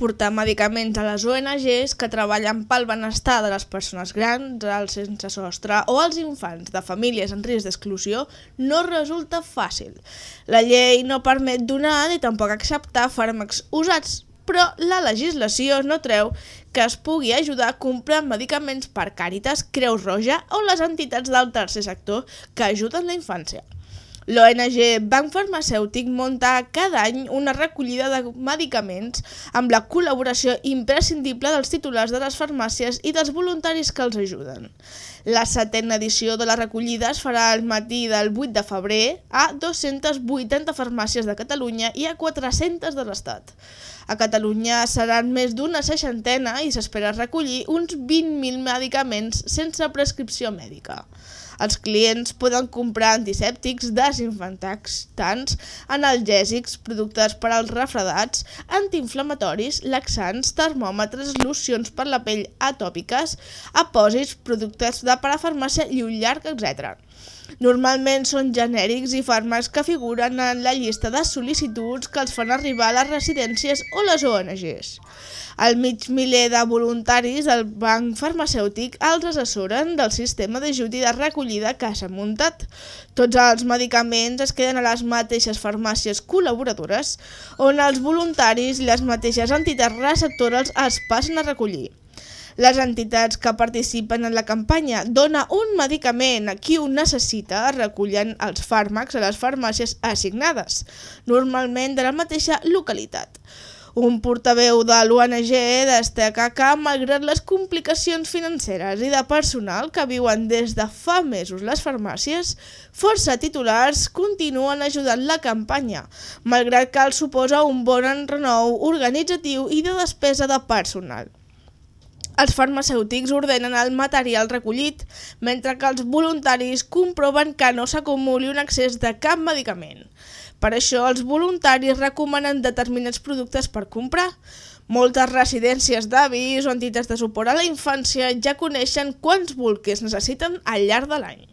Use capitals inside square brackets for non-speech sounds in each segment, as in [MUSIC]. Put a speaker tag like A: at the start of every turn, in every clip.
A: Portar medicaments a les ONGs que treballen pel benestar de les persones grans, els sense sostre o els infants de famílies en risc d'exclusió no resulta fàcil. La llei no permet donar ni tampoc acceptar fàrmacs usats, però la legislació no treu que es pugui ajudar a comprar medicaments per Càritas, Creus Roja o les entitats del tercer sector que ajuden la infància. L'ONG Banc Farmacèutic munta cada any una recollida de medicaments amb la col·laboració imprescindible dels titulars de les farmàcies i dels voluntaris que els ajuden. La setena edició de la recollida es farà al matí del 8 de febrer a 280 farmàcies de Catalunya i a 400 de l'Estat. A Catalunya seran més d'una seixantena i s'espera recollir uns 20.000 medicaments sense prescripció mèdica. Els clients poden comprar antisèptics, desinfectants, analgèsics, productes per als refredats, antiinflamatoris, laxants, termòmetres, locions per la pell atòpiques, apòsits, productes de parafarmàcia i un llarg, etc. Normalment són genèrics i fàrmacs que figuren en la llista de sol·licituds que els fan arribar a les residències o les ONGs. Al mig miler de voluntaris del banc farmacèutic els assessoren del sistema d'ajut i de recollida que s'ha muntat. Tots els medicaments es queden a les mateixes farmàcies col·laboradores on els voluntaris i les mateixes entitats receptores els passen a recollir. Les entitats que participen en la campanya Dona un medicament a qui ho necessita recullen els fàrmacs a les farmàcies assignades, normalment de la mateixa localitat. Un portaveu de l'ONG destaca que, malgrat les complicacions financeres i de personal que viuen des de fa mesos les farmàcies, força titulars continuen ajudant la campanya, malgrat que els suposa un bon renou organitzatiu i de despesa de personal. Els farmacèutics ordenen el material recollit, mentre que els voluntaris comproven que no s'acumuli un excés de cap medicament. Per això, els voluntaris recomanen determinats productes per comprar. Moltes residències d'avis o entitats de suport a la infància ja coneixen quants bolquers necessiten al llarg de l'any.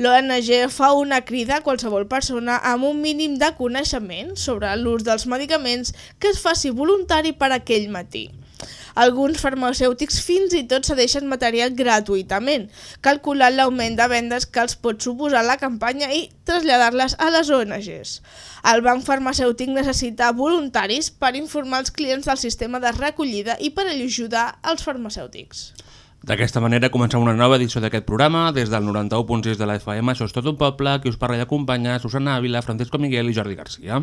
A: L'ONG fa una crida a qualsevol persona amb un mínim de coneixement sobre l'ús dels medicaments que es faci voluntari per aquell matí. Alguns farmacèutics fins i tot cedeixen material gratuïtament, calculant l'augment de vendes que els pot suposar la campanya i traslladar-les a les ONGs. El banc farmacèutic necessita voluntaris per informar els clients del sistema de recollida i per ajudar els farmacèutics.
B: D'aquesta manera comencem una nova edició d'aquest programa des del 91.6 de la FM. Això és tot un poble, qui us parla i acompanya Susana Ávila, Francisco Miguel i Jordi Garcia.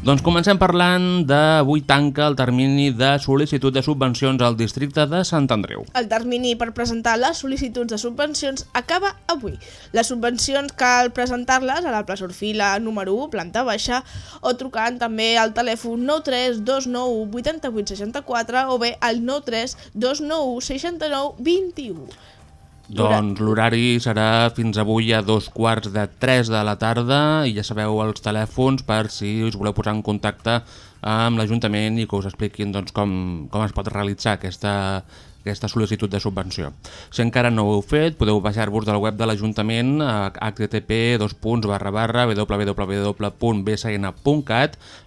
B: Doncs comencem parlant d'avui tanca el termini de sol·licitud de subvencions al districte de Sant Andreu.
A: El termini per presentar les sol·licituds de subvencions acaba avui. Les subvencions cal presentar-les a la plaça Orfila número 1, planta baixa, o trucant també al telèfon 93 291 88 64 o bé al 93 291 69 21.
B: Doncs l'horari serà fins avui a dos quarts de tres de la tarda i ja sabeu els telèfons per si us voleu posar en contacte amb l'Ajuntament i que us expliquin doncs, com, com es pot realitzar aquesta, aquesta sol·licitud de subvenció. Si encara no ho heu fet, podeu baixar-vos del web de l'Ajuntament a http www.bsn.cat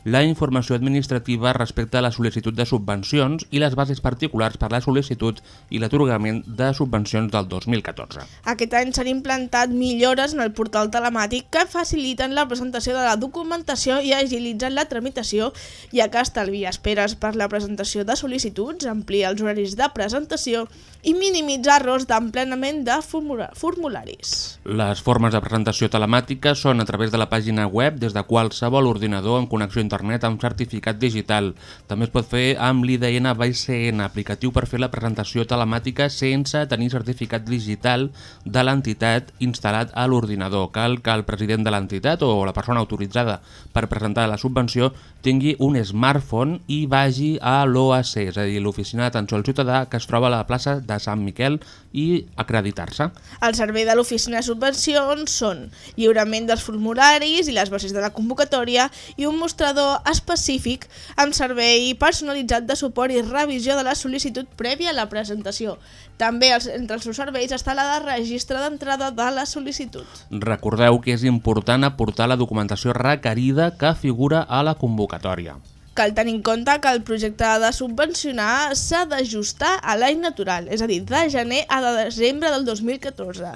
B: la informació administrativa respecte a la sol·licitud de subvencions i les bases particulars per la sol·licitud i l'atorgament de subvencions del 2014.
A: Aquest any s'han implantat millores en el portal telemàtic que faciliten la presentació de la documentació i agilitzen la tramitació, ja que estalvia esperes per la presentació de sol·licituds, amplia els horaris de presentació presentació i minimitzar errors d'emplenament de formula- formularis.
B: Les formes de presentació telemàtica són a través de la pàgina web des de qualsevol ordinador amb connexió a internet amb certificat digital. També es pot fer amb l'IDN BCN, aplicatiu per fer la presentació telemàtica sense tenir certificat digital de l'entitat instal·lat a l'ordinador. Cal que el president de l'entitat o la persona autoritzada per presentar la subvenció tingui un smartphone i vagi a l'OAC, és a dir, l'Oficina d'Atenció al Ciutadà, que es troba a la plaça de Sant Miquel, i acreditar-se.
A: El servei de l'oficina de subvencions són lliurament dels formularis i les bases de la convocatòria i un mostrador específic amb servei personalitzat de suport i revisió de la sol·licitud prèvia a la presentació. També els, entre els seus serveis està la de registre d'entrada de la sol·licitud.
B: Recordeu que és important aportar la documentació requerida que figura a la convocatòria.
A: Cal tenir en compte que el projecte de subvencionar s'ha d'ajustar a l'any natural, és a dir, de gener a de desembre del 2014,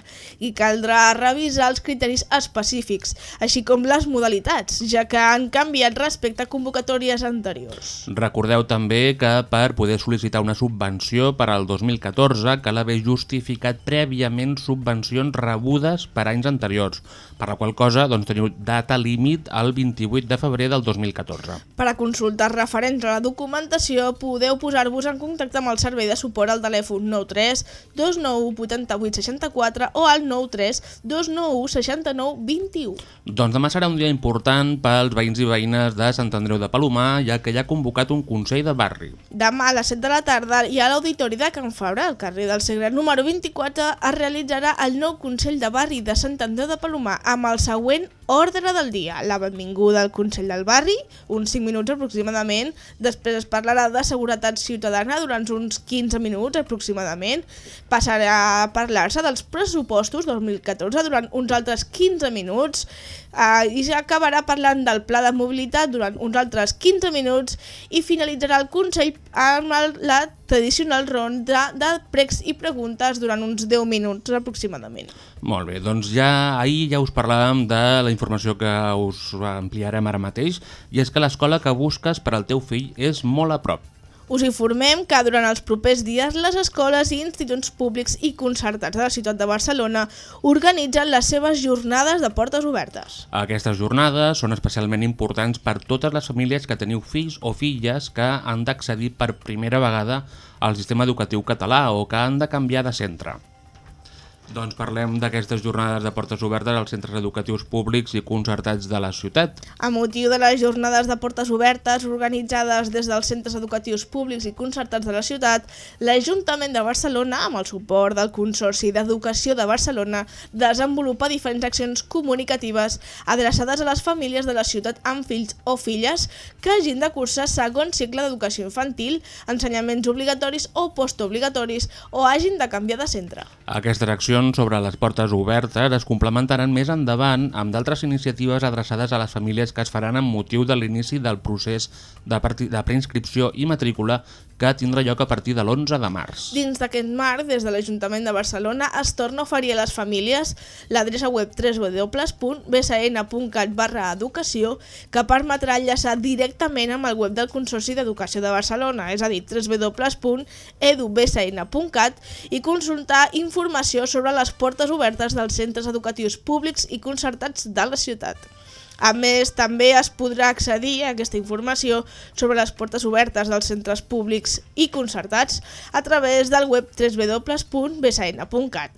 A: i caldrà revisar els criteris específics, així com les modalitats, ja que han canviat respecte a convocatòries anteriors.
B: Recordeu també que per poder sol·licitar una subvenció per al 2014 cal haver justificat prèviament subvencions rebudes per anys anteriors, per la qual cosa doncs, teniu data límit el 28 de febrer del 2014.
A: Per a consultar referents a la documentació, podeu posar-vos en contacte amb el servei de suport al telèfon 93 29 88 64 o al 93 29 69 21.
B: Doncs demà serà un dia important pels veïns i veïnes de Sant Andreu de Palomar, ja que hi ha convocat un Consell de Barri.
A: Demà a les 7 de la tarda i a l'Auditori de Can Fabra, al carrer del Segre número 24, es realitzarà el nou Consell de Barri de Sant Andreu de Palomar amb el següent ordre del dia. La benvinguda al Consell del Barri, uns 5 minuts aproximadament, després es parlarà de seguretat ciutadana durant uns 15 minuts aproximadament, passarà a parlar-se dels pressupostos 2014 durant uns altres 15 minuts eh, i s'acabarà parlant del pla de mobilitat durant uns altres 15 minuts i finalitzarà el Consell amb el, la tradicional ronda de pregs i preguntes durant uns 10 minuts aproximadament.
B: Molt bé, doncs ja ahir ja us parlàvem de la informació que us ampliarem ara mateix, i és que l'escola que busques per al teu fill és molt a prop.
A: Us informem que durant els propers dies les escoles i instituts públics i concertats de la ciutat de Barcelona organitzen les seves jornades de portes obertes.
B: Aquestes jornades són especialment importants per totes les famílies que teniu fills o filles que han d'accedir per primera vegada al sistema educatiu català o que han de canviar de centre. Doncs parlem d'aquestes jornades de portes obertes als centres educatius públics i concertats de la ciutat.
A: A motiu de les jornades de portes obertes organitzades des dels centres educatius públics i concertats de la ciutat, l'Ajuntament de Barcelona, amb el suport del Consorci d'Educació de Barcelona, desenvolupa diferents accions comunicatives adreçades a les famílies de la ciutat amb fills o filles que hagin de cursar segon cicle d'educació infantil, ensenyaments obligatoris o postobligatoris o hagin de canviar de centre.
B: Aquestes accions sobre les portes obertes es complementaran més endavant amb d'altres iniciatives adreçades a les famílies que es faran amb motiu de l'inici del procés de, de preinscripció i matrícula que tindrà lloc a partir de l'11 de març.
A: Dins d'aquest marc, des de l'Ajuntament de Barcelona es torna a oferir a les famílies l'adreça web www.bsn.cat barra educació que permetrà enllaçar directament amb el web del Consorci d'Educació de Barcelona, és a dir, www.edubsn.cat i consultar informació sobre les portes obertes dels centres educatius públics i concertats de la ciutat. A més, també es podrà accedir a aquesta informació sobre les portes obertes dels centres públics i concertats a través del web www.bsn.cat,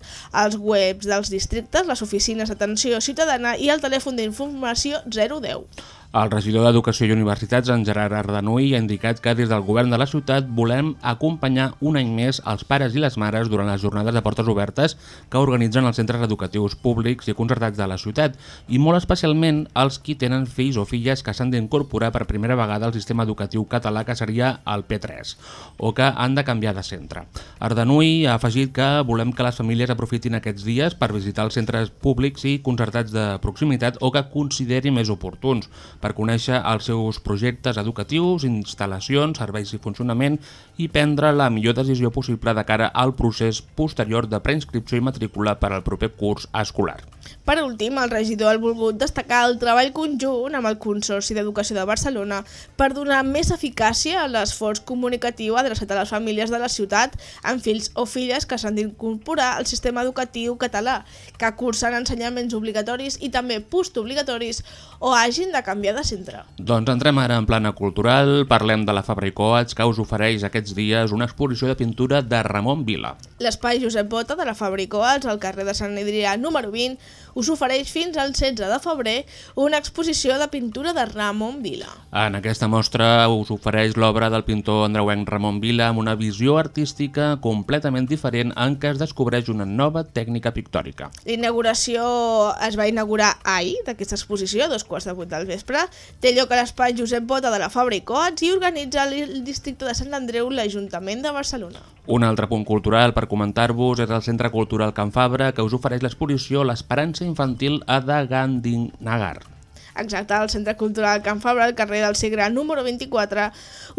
A: els webs dels districtes, les oficines d'atenció ciutadana i el telèfon d'informació 010.
B: El regidor d'Educació i Universitats, en Gerard Ardanuy, ha indicat que des del govern de la ciutat volem acompanyar un any més els pares i les mares durant les jornades de portes obertes que organitzen els centres educatius públics i concertats de la ciutat i molt especialment els qui tenen fills o filles que s'han d'incorporar per primera vegada al sistema educatiu català que seria el P3 o que han de canviar de centre. Ardanuy ha afegit que volem que les famílies aprofitin aquests dies per visitar els centres públics i concertats de proximitat o que consideri més oportuns per conèixer els seus projectes educatius, instal·lacions, serveis i funcionament i prendre la millor decisió possible de cara al procés posterior de preinscripció i matrícula per al proper curs escolar.
A: Per últim, el regidor ha volgut destacar el treball conjunt amb el Consorci d'Educació de Barcelona per donar més eficàcia a l'esforç comunicatiu adreçat a les famílies de la ciutat amb fills o filles que s'han d'incorporar al sistema educatiu català, que cursen ensenyaments obligatoris i també postobligatoris o hagin de canviar de centre.
B: Doncs entrem ara en plana cultural, parlem de la Fabra i Coats que us ofereix aquests dies una exposició de pintura de Ramon Vila.
A: L'espai Josep Bota de la Fabricoats, al carrer de Sant Adrià número 20, us ofereix fins al 16 de febrer una exposició de pintura de Ramon Vila.
B: En aquesta mostra us ofereix l'obra del pintor andreuenc Ramon Vila amb una visió artística completament diferent en què es descobreix una nova tècnica pictòrica.
A: L'inauguració es va inaugurar ahir d'aquesta exposició, dos quarts de vuit del vespre. Té lloc a l'espai Josep Bota de la Fabra i Coats i organitza el districte de Sant Andreu l'Ajuntament de Barcelona.
B: Un altre punt cultural per comentar-vos és el Centre Cultural Can Fabra que us ofereix l'exposició L'esperança infantil a de Gandhinagar.
A: Exacte, el Centre Cultural Can Fabra, al carrer del Segre número 24,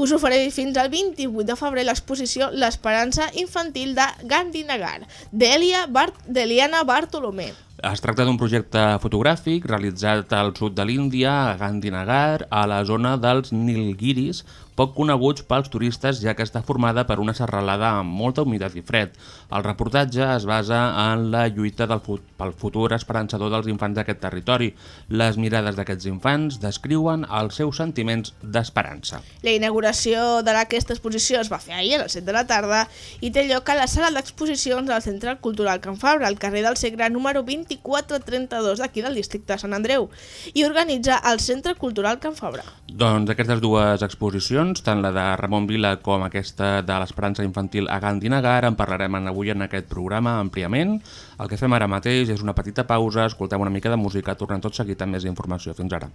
A: us ofereix fins al 28 de febrer l'exposició L'esperança infantil de Gandhinagar, d'Elia Bart d'Eliana Bartolomé.
B: Es tracta d'un projecte fotogràfic realitzat al sud de l'Índia, a Gandhinagar, a la zona dels Nilgiris, poc coneguts pels turistes ja que està formada per una serralada amb molta humitat i fred. El reportatge es basa en la lluita del fut pel futur esperançador dels infants d'aquest territori. Les mirades d'aquests infants descriuen els seus sentiments d'esperança.
A: La inauguració d'aquesta exposició es va fer ahir a les 7 de la tarda i té lloc a la sala d'exposicions del Centre Cultural Can Fabra, al carrer del Segre número 2432 d'aquí del districte de Sant Andreu i organitza el Centre Cultural Can Fabra.
B: Doncs aquestes dues exposicions, tant la de Ramon Vila com aquesta de l'Esperança Infantil a Gandhinagar, en parlarem avui en aquest programa àmpliament. El que fem ara mateix és una petita pausa, escoltem una mica de música, tornem tot seguit amb més informació. Fins ara.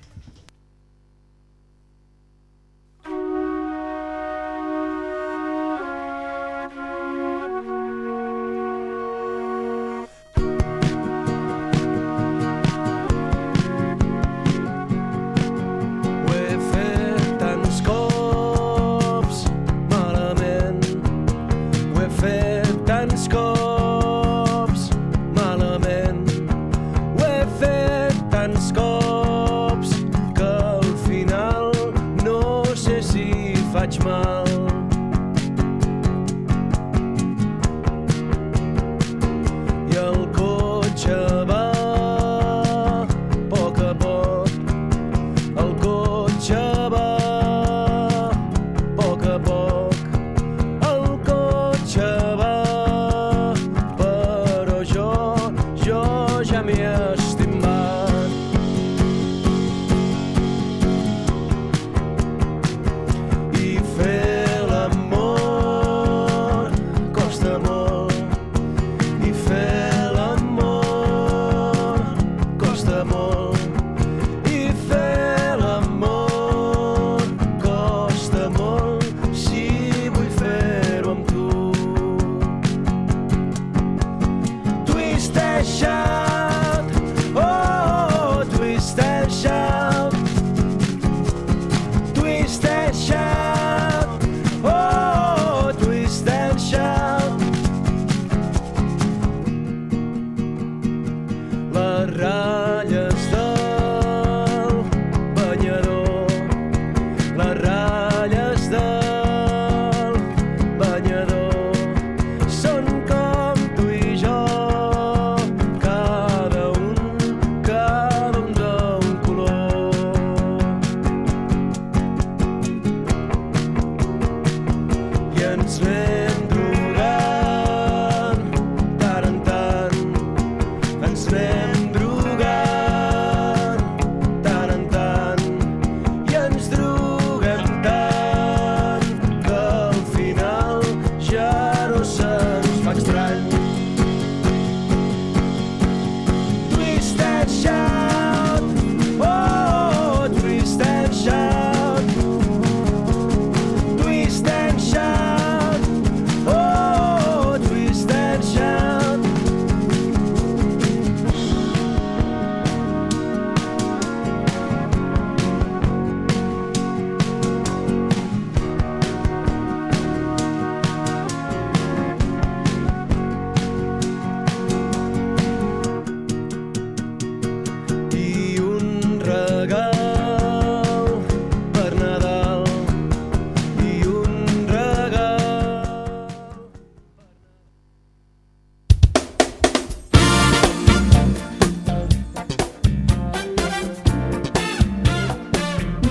C: shine.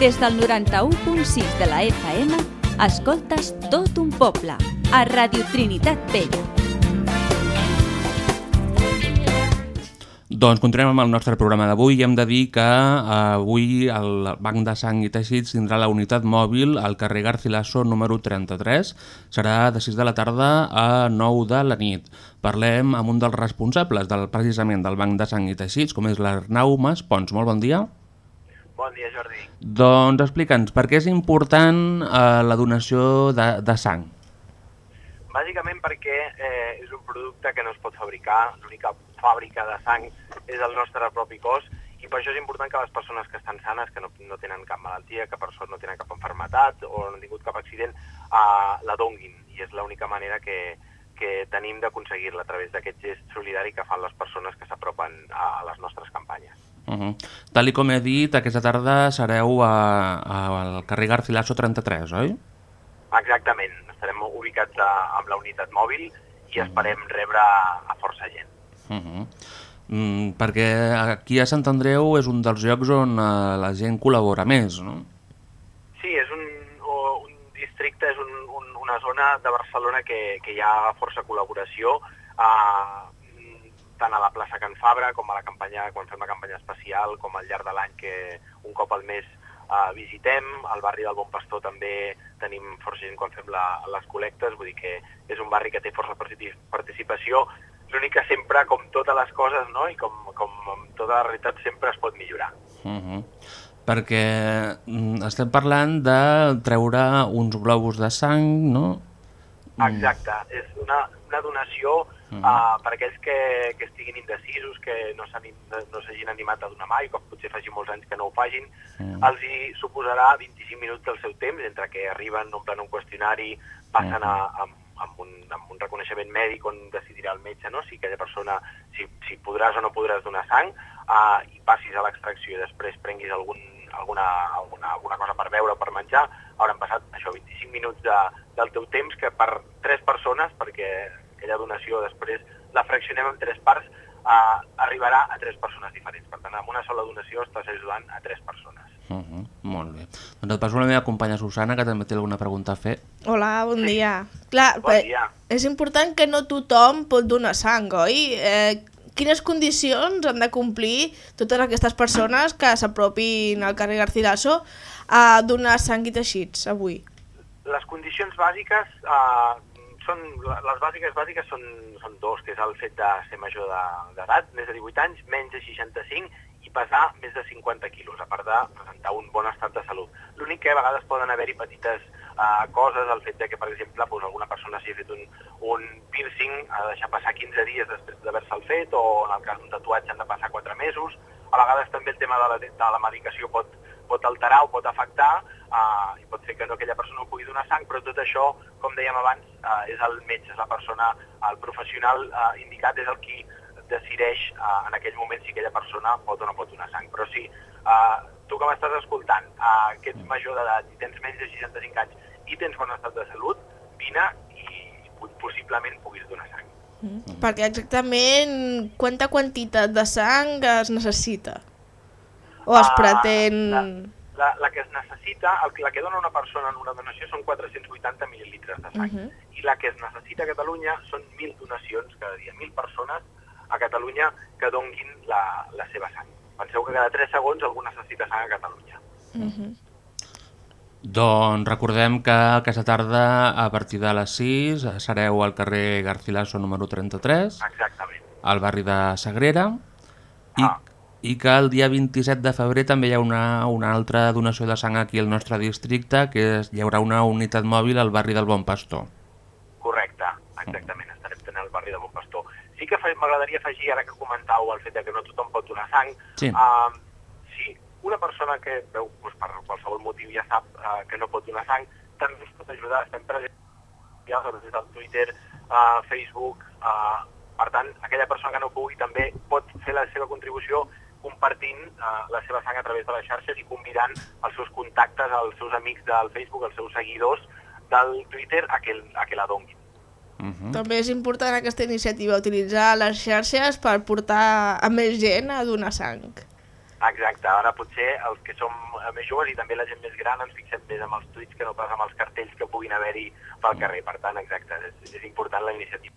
D: Des del 91.6 de la FM, escoltes tot un poble, a Radio Trinitat Vella.
B: Doncs continuem amb el nostre programa d'avui i hem de dir que eh, avui el Banc de Sang i Teixits tindrà la unitat mòbil al carrer Garcilaso número 33. Serà de 6 de la tarda a 9 de la nit. Parlem amb un dels responsables del, precisament del Banc de Sang i Teixits, com és l'Arnau Mas Pons. Molt bon dia.
E: Bon dia, Jordi.
B: Doncs explica'ns, per què és important eh, la donació de, de sang?
E: Bàsicament perquè eh, és un producte que no es pot fabricar, l'única fàbrica de sang és el nostre propi cos i per això és important que les persones que estan sanes, que no, no tenen cap malaltia, que per sort no tenen cap enfermetat o no han tingut cap accident, eh, la donguin i és l'única manera que, que tenim d'aconseguir-la a través d'aquest gest solidari que fan les persones que s'apropen a les nostres campanyes.
B: Uh -huh. Tal i com he dit, aquesta tarda sereu a, a, al carrer Garcilaso 33, oi?
E: Exactament, estarem ubicats a, amb la unitat mòbil i esperem rebre a força gent.
B: Uh -huh. mm, perquè aquí a Sant Andreu és un dels llocs on uh, la gent col·labora més, no?
E: Sí, és un, un districte, és un, un, una zona de Barcelona que, que hi ha força col·laboració, uh, tant a la plaça Can Fabra com a la campanya, quan fem la campanya especial, com al llarg de l'any que un cop al mes uh, visitem, al barri del Bon Pastor també tenim força gent quan fem la, les col·lectes, vull dir que és un barri que té força participació, l'únic que sempre, com totes les coses, no? i com, com tota la realitat, sempre es pot millorar.
B: Uh -huh. Perquè mm, estem parlant de treure uns globus de sang, no?
E: Exacte, és una, una donació uh, uh, per aquells que, que estiguin indecisos, que no s'hagin no animat a donar mai, com potser faci molts anys que no ho facin, uh. els hi suposarà 25 minuts del seu temps, entre que arriben, omplen un qüestionari, passen uh. a, a, amb un, amb un reconeixement mèdic on decidirà el metge no? si aquella persona, si, si podràs o no podràs donar sang, uh, i passis a l'extracció i després prenguis algun, alguna, alguna, alguna cosa per beure o per menjar, hauran passat això 25 minuts de, del teu temps que per tres persones, perquè aquella donació després la fraccionem en tres parts, uh, arribarà a tres persones diferents. Per tant, amb una sola donació estàs ajudant a tres persones.
B: Uh -huh. Molt bé. Doncs et passo la meva companya Susana, que també té alguna pregunta a fer.
A: Hola, bon sí. dia. Clar,
E: Bon dia.
A: és important que no tothom pot donar sang, oi? Eh, quines condicions han de complir totes aquestes persones que s'apropin al carrer Garcilaso a donar sang i teixits avui?
E: Les condicions bàsiques uh, són, les bàsiques bàsiques són, són dos, que és el fet de ser major d'edat, de, més de 18 anys, menys de 65 i pesar més de 50 quilos, a part de presentar un bon estat de salut. L'únic que a vegades poden haver-hi petites uh, coses, el fet de que, per exemple, doncs, alguna persona s'hi ha fet un, un piercing, ha de deixar passar 15 dies després d'haver-se'l fet, o en el cas d'un tatuatge han de passar 4 mesos. A vegades també el tema de la, de la medicació pot, pot alterar o pot afectar uh, i pot fer que aquella persona no pugui donar sang, però tot això, com dèiem abans, uh, és el metge, és la persona, el professional uh, indicat, és el qui decideix uh, en aquell moment si aquella persona pot o no pot donar sang. Però sí, uh, tu que m'estàs escoltant, uh, que ets major d'edat i tens menys de 65 anys i tens bon estat de salut, vine i possiblement puguis donar sang.
A: Mm. Perquè exactament quanta quantitat de sang es necessita? O es
E: Ah,
A: pretén...
E: La, la, la que es necessita, el, la que dona una persona en una donació són 480 mil·lilitres de sang.
A: Mhm.
E: I la que es necessita a Catalunya són 1.000 donacions cada dia, 1.000 persones a Catalunya que donguin la, la seva sang. Penseu que cada 3 segons algú necessita sang a Catalunya.
A: Mhm.
B: Doncs recordem que aquesta tarda, a partir de les 6, sereu al carrer Garcilaso número 33,
E: Exactament.
B: al barri de Sagrera,
E: Ah.
B: i que el dia 27 de febrer també hi ha una, una altra donació de sang aquí al nostre districte, que és, hi haurà una unitat mòbil al barri del Bon Pastor.
E: Correcte, exactament, estarem tenint al barri de Bon Pastor. Sí que m'agradaria afegir, ara que comentàveu el fet que no tothom pot donar sang,
B: Sí.
E: uh, si una persona que veu doncs, per qualsevol motiu ja sap uh, que no pot donar sang, també ens pot ajudar, estem presents ja des del Twitter, uh, Facebook, uh, per tant, aquella persona que no pugui també pot fer la seva contribució compartint uh, la seva sang a través de les xarxes i convidant els seus contactes, els seus amics del Facebook, els seus seguidors del Twitter a que, a que la donguin.
B: Uh -huh.
A: També és important aquesta iniciativa, utilitzar les xarxes per portar a més gent a donar sang.
E: Exacte, ara potser els que som eh, més joves i també la gent més gran ens fixem més amb els tuits que no pas amb els cartells que puguin haver-hi pel carrer. Per tant, exacte, és, és important la iniciativa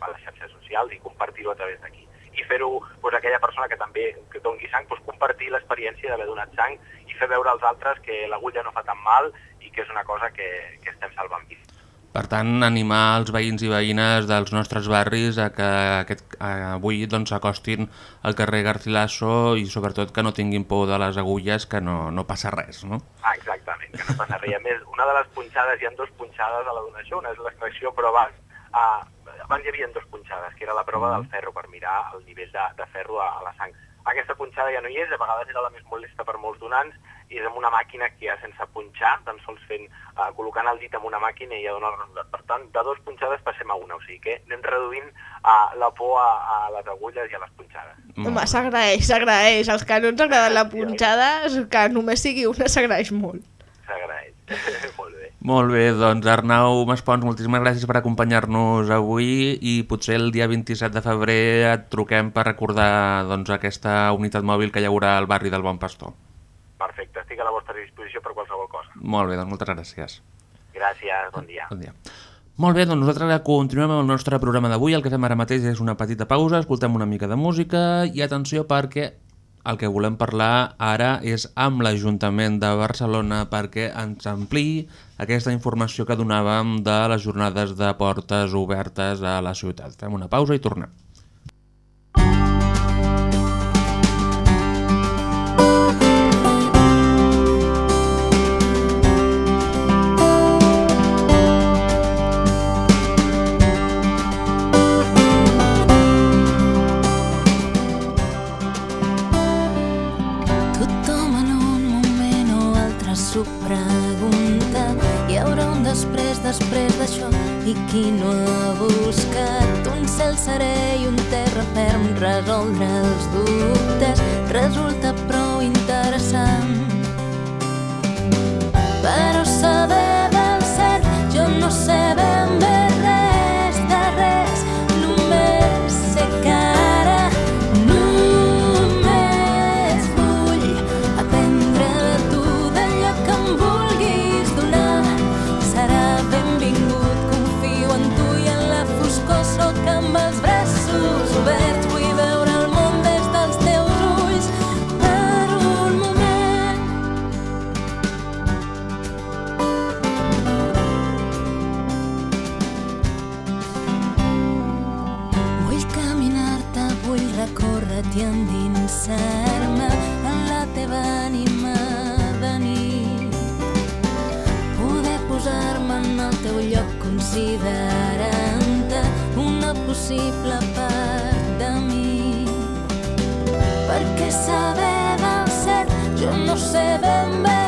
E: a les xarxes socials i compartir-ho a través d'aquí. I fer-ho, doncs, aquella persona que també que doni sang, doncs, compartir l'experiència d'haver donat sang i fer veure als altres que l'agulla no fa tan mal i que és una cosa que, que estem salvant vides.
B: Per tant, animar els veïns i veïnes dels nostres barris a que aquest, a, avui doncs, s'acostin al carrer Garcilaso i sobretot que no tinguin por de les agulles, que no, no passa res, no?
E: Ah, exactament, que no passa res. A més, una de les punxades, hi ha dues punxades a la donació, una és l'extracció, però abans, ah, abans hi havia dues punxades, que era la prova del ferro, per mirar el nivell de, de ferro a, a la sang. Aquesta punxada ja no hi és, a vegades era la més molesta per molts donants, i és amb una màquina que ja sense punxar, tan sols fent, uh, col·locant el dit en una màquina i ja dona el resultat. Per tant, de dues punxades passem a una, o sigui que anem reduint uh, la por a, a les agulles i a les punxades.
A: Home, s'agraeix, s'agraeix. Els que no ens agrada la punxada, que només sigui una, s'agraeix molt.
E: S'agraeix. [LAUGHS] Molt bé.
B: Molt bé, doncs Arnau Maspons, moltíssimes gràcies per acompanyar-nos avui i potser el dia 27 de febrer et truquem per recordar doncs, aquesta unitat mòbil que hi haurà al barri del Bon Pastor.
E: Perfecte, estic a la vostra disposició per qualsevol cosa.
B: Molt bé, doncs moltes gràcies.
E: Gràcies, bon dia.
B: Bon dia. Molt bé, doncs nosaltres continuem amb el nostre programa d'avui. El que fem ara mateix és una petita pausa, escoltem una mica de música i atenció perquè el que volem parlar ara és amb l'Ajuntament de Barcelona perquè ens ampliï aquesta informació que donàvem de les jornades de portes obertes a la ciutat. Fem una pausa i tornem.
F: Qui no ha buscat un cel serè i un terra ferm resoldre els dubtes. Resulta una possible part de mi. Perquè saber del cert, jo no sé ben bé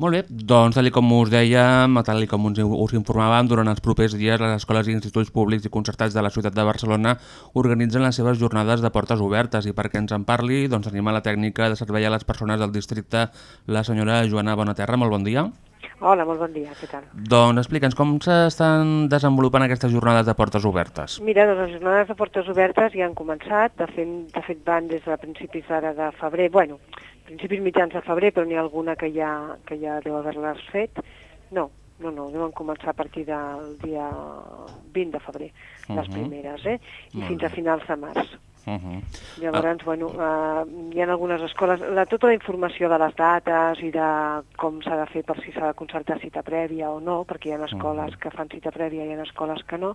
B: Molt bé, doncs tal com us dèiem, tal com us, us informàvem, durant els propers dies les escoles i instituts públics i concertats de la ciutat de Barcelona organitzen les seves jornades de portes obertes i perquè ens en parli, doncs tenim a la tècnica de servei a les persones del districte, la senyora Joana Bonaterra. Molt bon dia.
G: Hola, molt bon dia, què tal?
B: Doncs explica'ns com s'estan desenvolupant aquestes jornades de portes obertes.
G: Mira, doncs les jornades de portes obertes ja han començat, de fet, de fet van des de principis d'ara de febrer, bueno, principis mitjans de febrer, però n'hi ha alguna que ja, que ja deu haver-les fet. No, no, no, deuen començar a partir del dia 20 de febrer, les
B: Mhm.
G: primeres, eh? I
B: Molt
G: fins
B: bé.
G: a finals de març.
B: Uh -huh.
G: Llavors, bueno, uh, hi ha algunes escoles, la, tota la informació de les dates i de com s'ha de fer per si s'ha de concertar cita prèvia o no, perquè hi ha escoles que fan cita prèvia i hi ha escoles que no,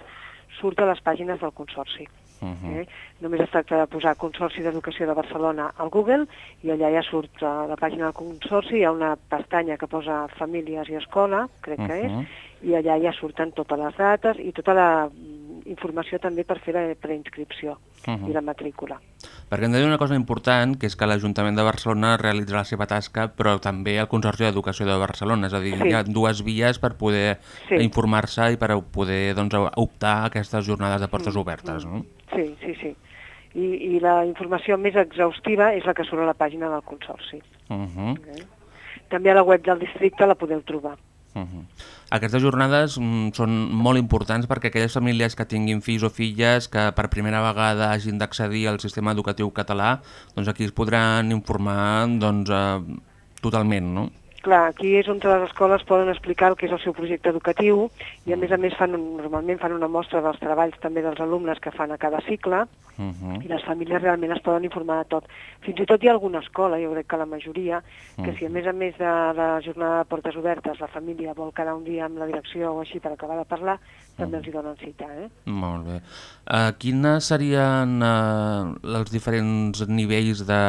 G: surt a les pàgines del Consorci.
B: Uh -huh.
G: Eh? Només es tracta de posar Consorci d'Educació de Barcelona al Google i allà ja surt a la pàgina del Consorci, hi ha una pestanya que posa famílies i escola, crec que
B: Mhm.
G: és, i allà ja surten totes les dates i tota la informació també per fer la preinscripció
B: Mhm.
G: i la matrícula.
B: Perquè hem de dir una cosa important, que és que l'Ajuntament de Barcelona realitza la seva tasca, però també el Consorci d'Educació de Barcelona, és a dir,
G: Sí.
B: hi ha dues vies per poder
G: Sí.
B: informar-se i per poder doncs, optar a aquestes jornades de portes
G: Mm,
B: obertes. No?
G: Sí, sí, sí. I, I la informació més exhaustiva és la que surt a la pàgina del Consorci.
B: Uh -huh.
G: També a la web del districte la podeu trobar.
B: Uh -huh. Aquestes jornades mm, són molt importants perquè aquelles famílies que tinguin fills o filles que per primera vegada hagin d'accedir al sistema educatiu català, doncs aquí es podran informar doncs, eh, totalment, no?
G: Clar, aquí és on les escoles poden explicar el que és el seu projecte educatiu i a més a més fan un, normalment fan una mostra dels treballs també dels alumnes que fan a cada cicle
B: Uh -huh.
G: i les famílies realment es poden informar de tot. Fins i tot hi ha alguna escola, jo crec que la majoria, que si a més a més de, de la jornada de portes obertes la família vol quedar un dia amb la direcció o així per acabar de parlar, també els hi donen cita, eh?
B: Molt bé. Uh, quines serien uh, els diferents nivells de...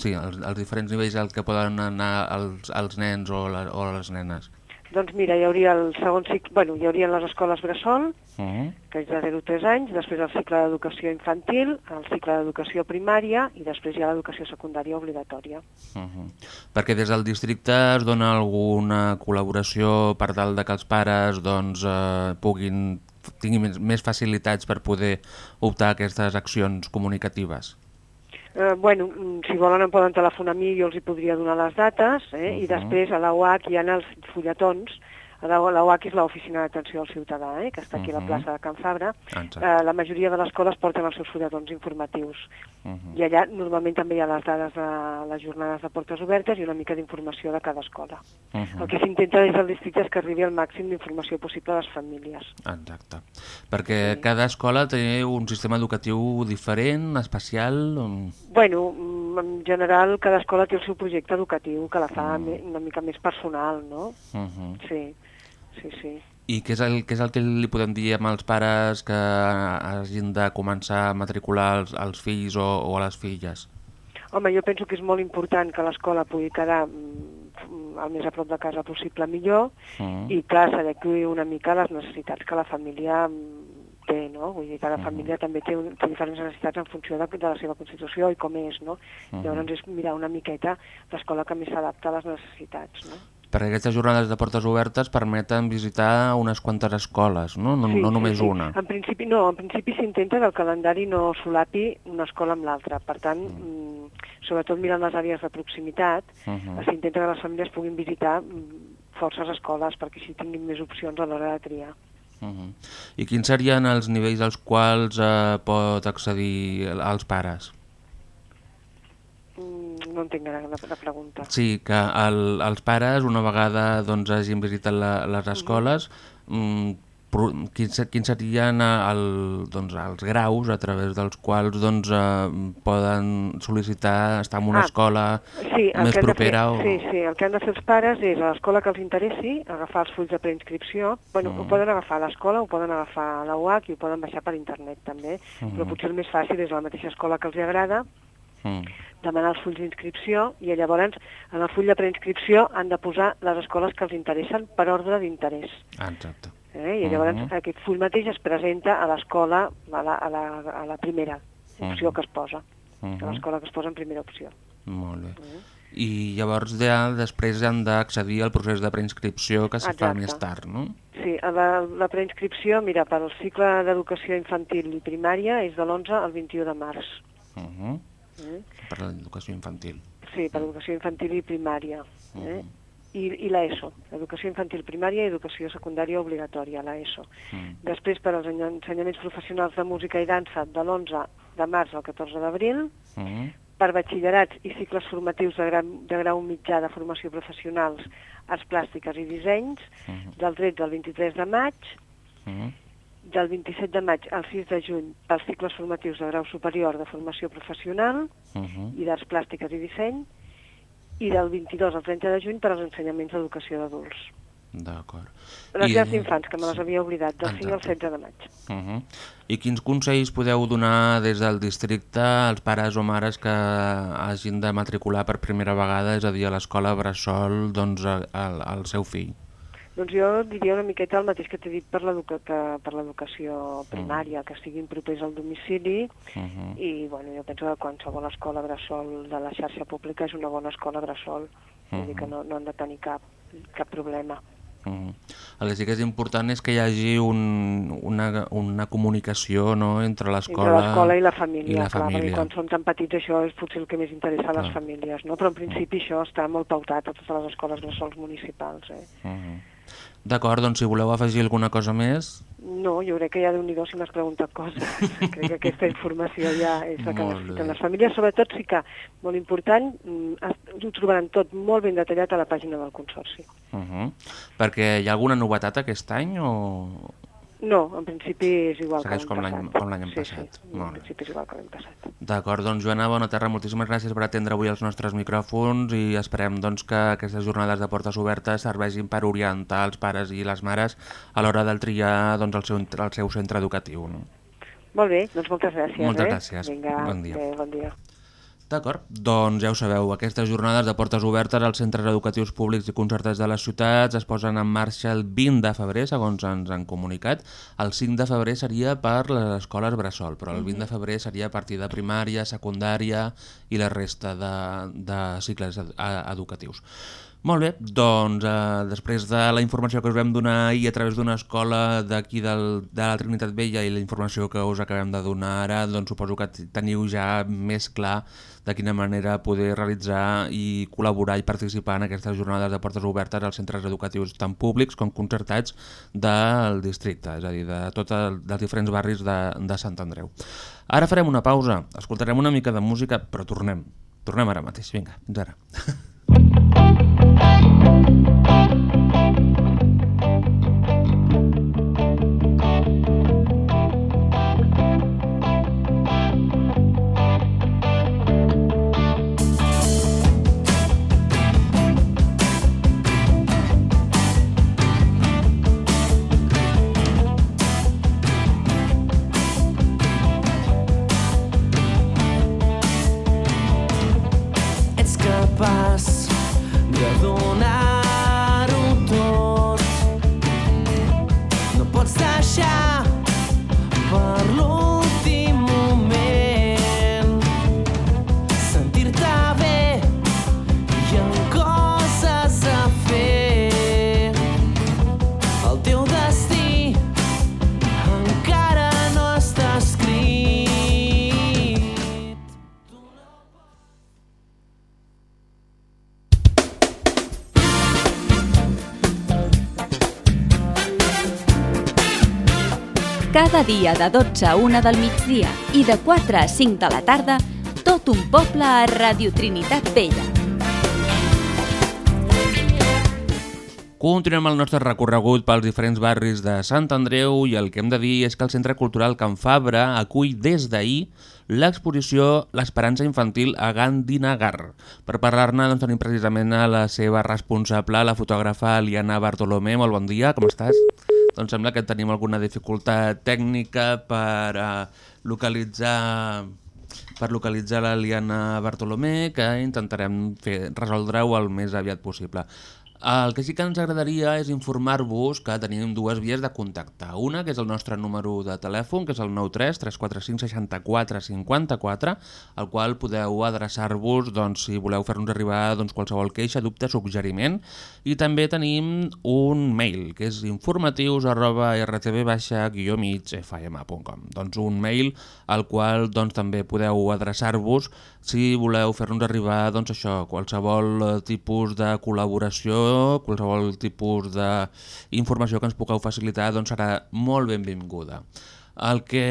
B: Sí, els, els diferents nivells al que poden anar els, els nens o, la, o les nenes?
G: Doncs mira, hi hauria el segon cicle, bueno, hi hauria les escoles Bressol,
B: Uh -huh.
G: que és de 0 a 3 anys, després el cicle d'educació infantil, el cicle d'educació primària i després hi ha l'educació secundària obligatòria.
B: Uh -huh. Perquè des del districte es dona alguna col·laboració per tal de que els pares doncs, eh, puguin tinguin més facilitats per poder optar a aquestes accions comunicatives?
G: Eh, bueno, mm, si volen em poden telefonar a mi, jo els hi podria donar les dates, eh? i
B: Mhm.
G: després a la UAC hi ha els fulletons, la, UAC és l'Oficina d'Atenció al Ciutadà, eh? que està aquí a la
B: Mhm.
G: plaça de Can Fabra.
B: Exacte.
G: Eh, la majoria de les escoles porten els seus fulletons informatius.
B: Uh -huh.
G: I allà normalment també hi ha les dades de les jornades de portes obertes i una mica d'informació de cada escola.
B: Uh -huh.
G: El que s'intenta des del districte és que arribi el màxim d'informació possible a les famílies.
B: Exacte. Perquè cada escola té un sistema educatiu diferent, especial... um,
G: Bueno, mm, en general cada escola té el seu projecte educatiu que la fa me- una mica més personal, no?
B: Uh -huh.
G: Sí, sí, sí.
B: I què és, el, què és el que li podem dir amb els pares que hagin de començar a matricular els, els fills o, o a les filles?
G: Home, jo penso que és molt important que l'escola pugui quedar mm, el més a prop de casa possible millor
B: Mm.
G: i, clar, s'adequi una mica a les necessitats que la família mm, té, no? Vull dir, cada família també té, un, té diferents necessitats en funció de, de la seva constitució i com és, no?
B: Mhm.
G: Llavors és mirar una miqueta l'escola que més s'adapta a les necessitats, no?
B: Perquè aquestes jornades de portes obertes permeten visitar unes quantes escoles, no? No,
G: Sí,
B: no
G: sí,
B: només
G: sí.
B: una.
G: En principi no, en principi s'intenta que el calendari no solapi una escola amb l'altra. Per tant, mm. sobretot mirant les àrees de proximitat,
B: Uh -huh.
G: s'intenta que les famílies puguin visitar mm, forces escoles perquè així tinguin més opcions a l'hora de triar.
B: Uh -huh. I quins serien els nivells als quals eh, pot accedir els pares?
G: Mm, no entenc la, la, pregunta.
B: Sí, que el, els pares, una vegada doncs, hagin visitat la, les escoles, mm, pro- quins, quins serien el, doncs, els graus a través dels quals doncs, eh, poden sol·licitar estar en una
G: Ah,
B: escola
G: Sí,
B: més propera
G: fer,
B: o...
G: sí, sí, el que han de fer els pares és a l'escola que els interessi, agafar els fulls de preinscripció, bueno,
B: Mm.
G: ho poden agafar a l'escola, ho poden agafar a la UAC i ho poden baixar per internet també, però
B: Mhm.
G: potser el més fàcil és a la mateixa escola que els agrada,
B: Mm.
G: Demanar els fulls d'inscripció i llavors en el full de preinscripció han de posar les escoles que els interessen per ordre d'interès.
B: Ah, exacte.
G: Eh? I llavors
B: Mhm.
G: aquest full mateix es presenta a l'escola, a, la, a, la, a la primera opció
B: Mhm.
G: que es posa,
B: Mhm.
G: a l'escola que es posa en primera opció.
B: Molt bé. I llavors ja després han d'accedir al procés de preinscripció que se fa més tard, no?
G: Sí, a la, la preinscripció, mira, per al cicle d'educació infantil i primària és de l'11 al 21 de març.
B: Uh -huh.
G: Mm?
B: Per l'educació infantil.
G: Sí, per educació infantil i primària. Eh?
B: Mhm.
G: I, I l'ESO, educació infantil primària i educació secundària obligatòria, l'ESO.
B: Mm.
G: Després, per als enya- ensenyaments professionals de música i dansa, de l'11 de març al 14 d'abril.
B: Uh -huh.
G: Per batxillerats i cicles formatius de, gran, de grau mitjà de formació professionals, arts plàstiques i dissenys,
B: Mhm.
G: del 13 al 23 de maig.
B: Uh -huh.
G: Del 27 de maig al 6 de juny pels cicles formatius de grau superior de formació professional
B: Uh -huh.
G: i d'arts plàstiques i disseny, i del 22 al 30 de juny per als ensenyaments d'educació d'adults.
B: D'acord.
G: Les llars d'infants, que me les havia oblidat, del 5 al
B: Exacte.
G: 16 de maig.
B: Uh -huh. I quins consells podeu donar des del districte als pares o mares que hagin de matricular per primera vegada, és a dir, a l'escola Bressol, doncs, al, al seu fill?
G: Doncs jo diria una miqueta el mateix que t'he dit per l'educació primària, que estiguin propers al domicili,
B: Uh -huh.
G: i bueno, jo penso que qualsevol escola bressol de la xarxa pública és una bona escola bressol, vull dir que no, no han de tenir cap, cap problema.
B: Uh -huh. El que sí que és important és que hi hagi un, una, una comunicació no, entre l'escola
G: i la família,
B: i la
G: clar,
B: família.
G: quan són tan petits això és potser el que més interessa a les
B: Clar.
G: famílies, no? Però en principi això està molt pautat a totes les escoles bressols municipals, eh?
B: Uh -huh. D'acord, doncs si voleu afegir alguna cosa més...
G: No, jo crec que ja déu nhi si m'has preguntat coses. [LAUGHS] crec que aquesta informació ja és la que necessiten les famílies. Sobretot sí que, molt important, mm, ho trobaran tot molt ben detallat a la pàgina del Consorci.
B: Uh -huh. Perquè hi ha alguna novetat aquest any o
G: No, en principi és igual
B: segueix
G: que l'any passat.
B: com l'any
G: sí,
B: passat?
G: Sí, en
B: Molt bé.
G: principi és igual que l'any passat.
B: D'acord, doncs Joana Bonaterra, moltíssimes gràcies per atendre avui els nostres micròfons i esperem doncs, que aquestes jornades de portes obertes serveixin per orientar els pares i les mares a l'hora de triar doncs, el, seu, el seu centre educatiu. No?
G: Molt bé, doncs moltes gràcies.
B: Moltes
G: eh?
B: gràcies.
G: Vinga,
B: Bon dia.
G: Bé, bon dia.
B: D'acord, doncs ja ho sabeu, aquestes jornades de portes obertes als centres educatius públics i concertats de les ciutats es posen en marxa el 20 de febrer, segons ens han comunicat. El 5 de febrer seria per les escoles Bressol, però el 20 de febrer seria a partir de primària, secundària i la resta de, de cicles educatius. Molt bé, doncs eh, després de la informació que us vam donar ahir a través d'una escola d'aquí de la Trinitat Vella i la informació que us acabem de donar ara, doncs suposo que teniu ja més clar de quina manera poder realitzar i col·laborar i participar en aquestes jornades de portes obertes als centres educatius tant públics com concertats del districte, és a dir, de tots els diferents barris de, de Sant Andreu. Ara farem una pausa, escoltarem una mica de música, però tornem. Tornem ara mateix, vinga, fins ara. [LAUGHS]
C: thank
D: you dia de 12 a 1 del migdia i de 4 a 5 de la tarda, tot un poble a Radio Trinitat Vella.
B: Continuem el nostre recorregut pels diferents barris de Sant Andreu i el que hem de dir és que el Centre Cultural Can Fabra acull des d'ahir l'exposició L'esperança infantil a Gandhi Nagar. Per parlar-ne doncs, tenim precisament a la seva responsable, la fotògrafa Liana Bartolomé. Molt bon dia, com estàs? Doncs sembla que tenim alguna dificultat tècnica per uh, localitzar per localitzar la Liana Bartolomé, que intentarem fer resoldre-ho el més aviat possible. El que sí que ens agradaria és informar-vos que tenim dues vies de contacte. Una, que és el nostre número de telèfon, que és el 93 345 64 54, al qual podeu adreçar-vos doncs, si voleu fer-nos arribar doncs, qualsevol queixa, dubte, suggeriment. I també tenim un mail, que és informatius arroba rtb-migfm.com. Doncs un mail al qual doncs, també podeu adreçar-vos si voleu fer-nos arribar doncs, això, qualsevol eh, tipus de col·laboració qualsevol tipus d'informació que ens pugueu facilitar doncs serà molt benvinguda. El que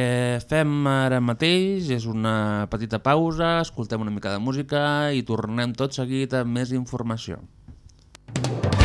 B: fem ara mateix és una petita pausa, escoltem una mica de música i tornem tot seguit amb més informació.
H: Avui,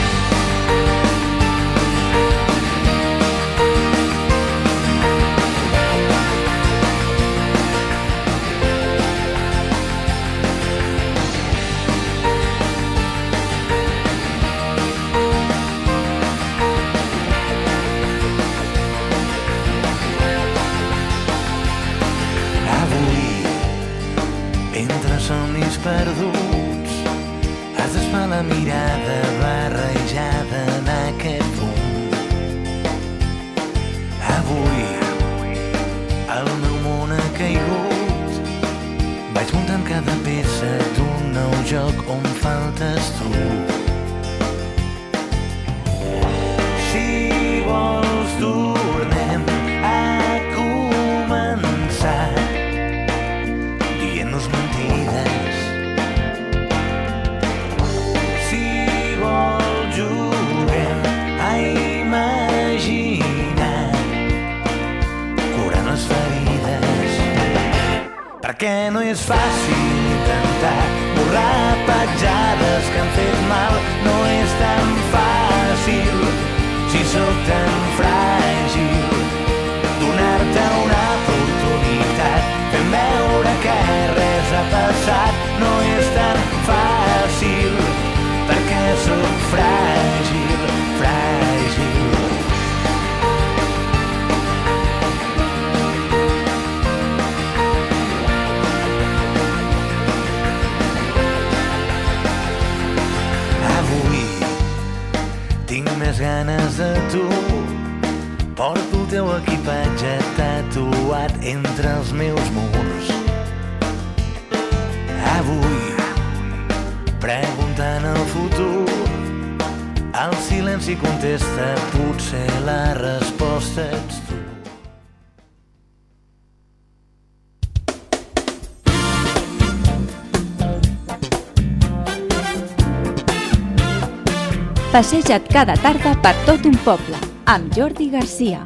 D: Passeja't cada tarda per tot un poble, amb Jordi Garcia.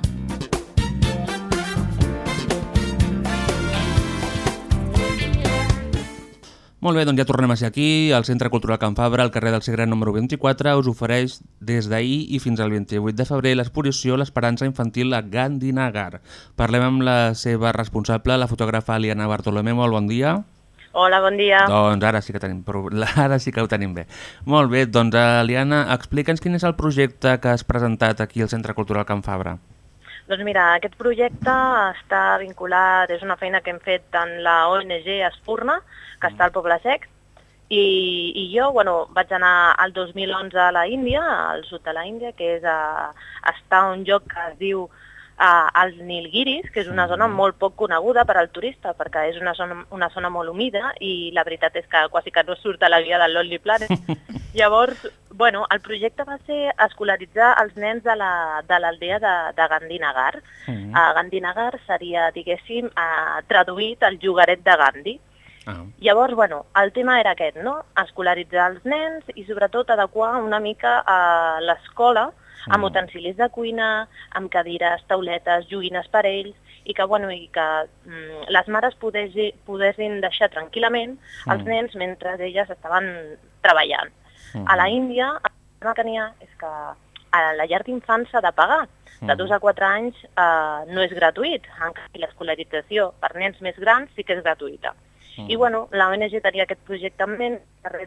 B: Molt bé, doncs ja tornem a ser aquí. El Centre Cultural Can Fabra, al carrer del Segre número 24, us ofereix des d'ahir i fins al 28 de febrer l'exposició L'esperança infantil a Gandhi Nagar. Parlem amb la seva responsable, la fotògrafa Aliana Bartolomé. Molt bon dia.
I: Hola, bon dia.
B: Doncs ara sí que tenim, [LAUGHS] ara sí que ho tenim bé. Molt bé, doncs Aliana, explica'ns quin és el projecte que has presentat aquí al Centre Cultural Can Fabra.
I: Doncs mira, aquest projecte està vinculat, és una feina que hem fet en la ONG Espurna, que està al Poble Sec, i, i jo bueno, vaig anar al 2011 a la Índia, al sud de la Índia, que és a, està a un lloc que es diu a, als Nilgiris, que és una zona molt poc coneguda per al turista, perquè és una zona, una zona molt humida i la veritat és que quasi que no surt a la guia del Lonely Planet. [LAUGHS] Llavors, bueno, el projecte va ser escolaritzar els nens de la- de l'aldea de, de Gandhinagar.
J: Mm.
I: A Gandhinagar seria, diguéssim, eh, traduït el jugaret de Gandhi.
B: Ah.
I: Llavors, bueno, el tema era aquest, no? Escolaritzar els nens i sobretot adequar una mica a l'escola amb
J: Mm.
I: utensilis de cuina, amb cadires, tauletes, joguines per ells i que, bueno, i que mm, les mares podessi, podessin deixar tranquil·lament els
J: Mm.
I: nens mentre elles estaven treballant.
J: Mhm.
I: A la Índia, el problema que n'hi ha és que a la llar d'infants s'ha de pagar. De
J: Mhm.
I: 2 a 4 anys eh, no és gratuït, en canvi l'escolarització per nens més grans sí que és gratuïta. I bueno, la ONG tenia aquest projecte en ment